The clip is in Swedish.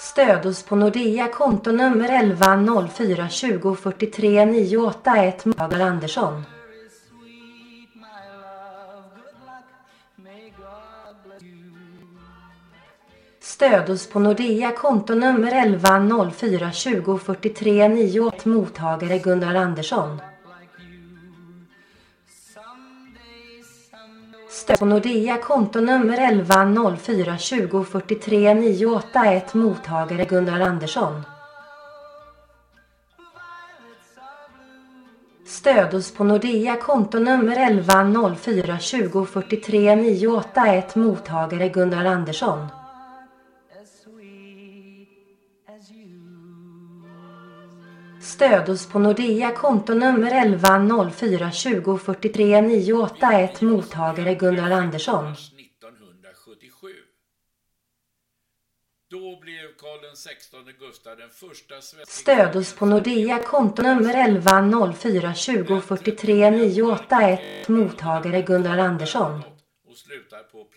Stöd oss på Nordea kontonummer 11 04 20 43 981 Mottagare Andersson. Stöd oss på Nordea kontonummer 11 04 20 43 91 Mottagare Gunnar Andersson. Stöd på Nordea kontonummer 1104204398 mottagare Gunnar Andersson. Stöd oss på Nordea kontonummer 1104204398 mottagare Gunnar Andersson. As Stöd oss på Nordea kontonummer 11 04 20 43 981 Mottagare Gunnar Andersson. 1977. Då blev Karl XVI Gustav den första svenska... Stöd oss på Nordea kontonummer 11 04 20 43 981 Mottagare Gunnar Andersson. Och slutar på